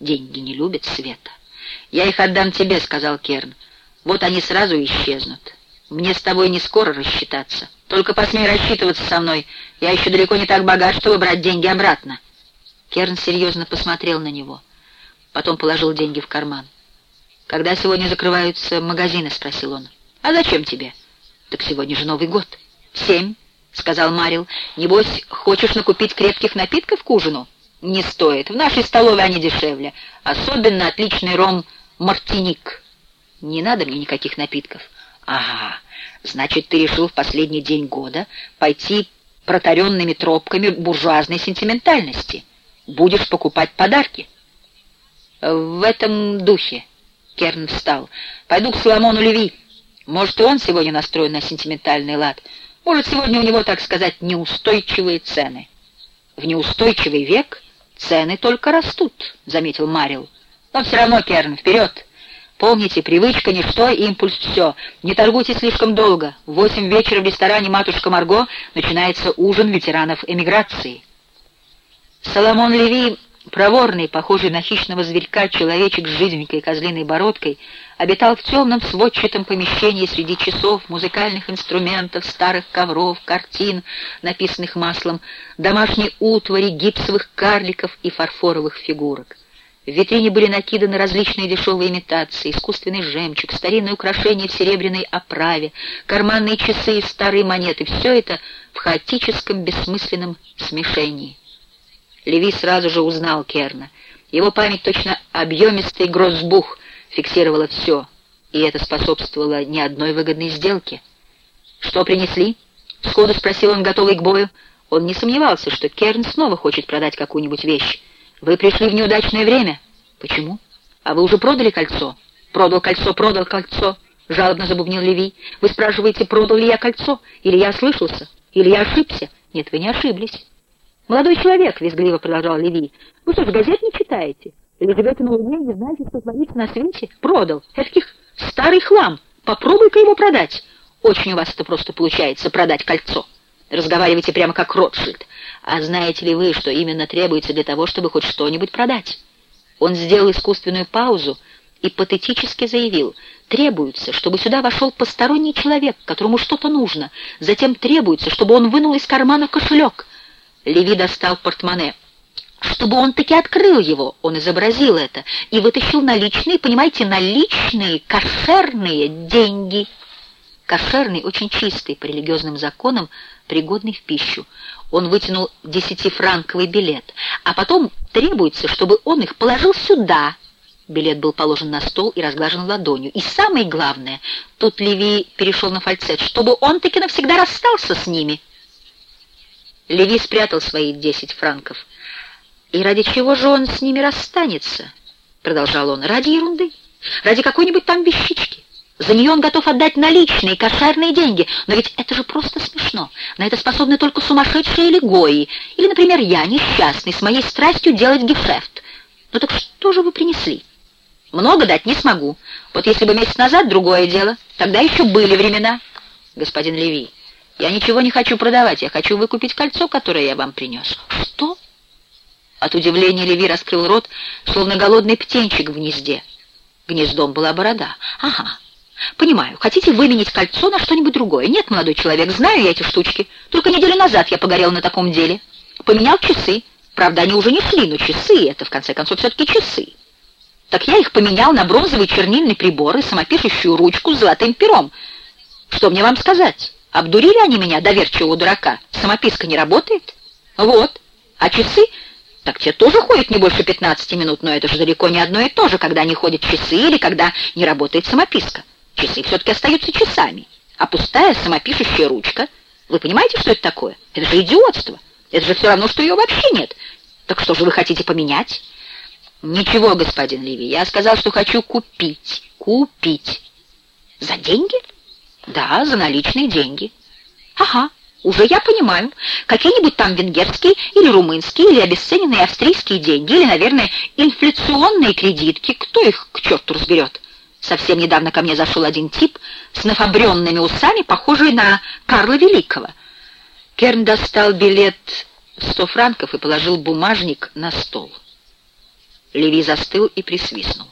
Деньги не любят света. «Я их отдам тебе», — сказал Керн. «Вот они сразу исчезнут. Мне с тобой не скоро рассчитаться. Только посмей рассчитываться со мной. Я еще далеко не так богат, чтобы брать деньги обратно». Керн серьезно посмотрел на него. Потом положил деньги в карман. «Когда сегодня закрываются магазины?» — спросил он. «А зачем тебе?» «Так сегодня же Новый год». «Семь», — сказал Марил. «Небось, хочешь накупить крепких напитков к ужину?» «Не стоит. В нашей столовой они дешевле. Особенно отличный ром «Мартиник». «Не надо мне никаких напитков». «Ага, значит, ты решил в последний день года пойти протаренными тропками буржуазной сентиментальности. Будешь покупать подарки». «В этом духе», — Керн встал. «Пойду к Соломону Леви. Может, и он сегодня настроен на сентиментальный лад. Может, сегодня у него, так сказать, неустойчивые цены». «В неустойчивый век цены только растут», — заметил Марил. «Но все равно, Керн, вперед!» Помните, привычка — ничто, импульс — все. Не торгуйте слишком долго. В восемь вечера в ресторане «Матушка Марго» начинается ужин ветеранов эмиграции. Соломон Леви, проворный, похожий на хищного зверька, человечек с жиденькой козлиной бородкой, обитал в темном сводчатом помещении среди часов, музыкальных инструментов, старых ковров, картин, написанных маслом, домашней утвари, гипсовых карликов и фарфоровых фигурок. В витрине были накиданы различные дешевые имитации, искусственный жемчуг, старинные украшения в серебряной оправе, карманные часы и старые монеты. Все это в хаотическом, бессмысленном смешении. Леви сразу же узнал Керна. Его память точно объемистый гроссбух фиксировала все, и это способствовало ни одной выгодной сделке. «Что принесли?» — сходу спросил он, готовый к бою. Он не сомневался, что Керн снова хочет продать какую-нибудь вещь. «Вы пришли в неудачное время». «Почему? А вы уже продали кольцо?» «Продал кольцо, продал кольцо», — жалобно забубнил Леви. «Вы спрашиваете, продал ли я кольцо? Или я ослышался? Или я ошибся?» «Нет, вы не ошиблись». «Молодой человек», — визгливо продолжал Леви, — «вы что, ж газет не читаете? Или живете на Луне не знаете, что творится на свете? Продал. Этаких старый хлам. Попробуй-ка его продать. Очень у вас это просто получается, продать кольцо». Разговариваете прямо как Ротшильд. А знаете ли вы, что именно требуется для того, чтобы хоть что-нибудь продать? Он сделал искусственную паузу и патетически заявил, требуется, чтобы сюда вошел посторонний человек, которому что-то нужно. Затем требуется, чтобы он вынул из кармана кошелек. Леви достал портмоне. Чтобы он таки открыл его, он изобразил это и вытащил наличные, понимаете, наличные, кошерные деньги. Кошерный, очень чистый, по религиозным законам, пригодный в пищу. Он вытянул десятифранковый билет, а потом требуется, чтобы он их положил сюда. Билет был положен на стол и разглажен ладонью. И самое главное, тут Леви перешел на фальцет, чтобы он таки навсегда расстался с ними. Леви спрятал свои десять франков. «И ради чего же он с ними расстанется?» — продолжал он. «Ради ерунды, ради какой-нибудь там вещички. За нее он готов отдать наличные, кошерные деньги. Но ведь это же просто смешно. На это способны только сумасшедшие или гои. Или, например, я, несчастный, с моей страстью делать гешефт. Ну так что же вы принесли? Много дать не смогу. Вот если бы месяц назад другое дело. Тогда еще были времена. Господин Леви, я ничего не хочу продавать. Я хочу выкупить кольцо, которое я вам принес. Что? От удивления Леви раскрыл рот, словно голодный птенчик в гнезде. Гнездом была борода. Ага. «Понимаю. Хотите выменить кольцо на что-нибудь другое? Нет, молодой человек, знаю я эти штучки. Только неделю назад я погорел на таком деле. Поменял часы. Правда, они уже не шли, но часы — это, в конце концов, все-таки часы. Так я их поменял на бронзовый чернильный прибор и самопишущую ручку с золотым пером. Что мне вам сказать? Обдурили они меня, доверчивого дурака? Самописка не работает? Вот. А часы... Так те тоже ходят не больше 15 минут, но это же далеко не одно и то же, когда не ходят часы или когда не работает самописка. Часы все-таки остаются часами. А пустая самопишущая ручка, вы понимаете, что это такое? Это же идиотство. Это же все равно, что ее вообще нет. Так что же вы хотите поменять? Ничего, господин Ливи, я сказал, что хочу купить. Купить. За деньги? Да, за наличные деньги. Ага, уже я понимаю. Какие-нибудь там венгерские или румынские, или обесцененные австрийские деньги, или, наверное, инфляционные кредитки. Кто их к черту разберет? Совсем недавно ко мне зашел один тип с нафабренными усами, похожий на Карла Великого. Керн достал билет сто франков и положил бумажник на стол. Леви застыл и присвистнул.